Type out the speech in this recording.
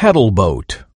Paddle boat.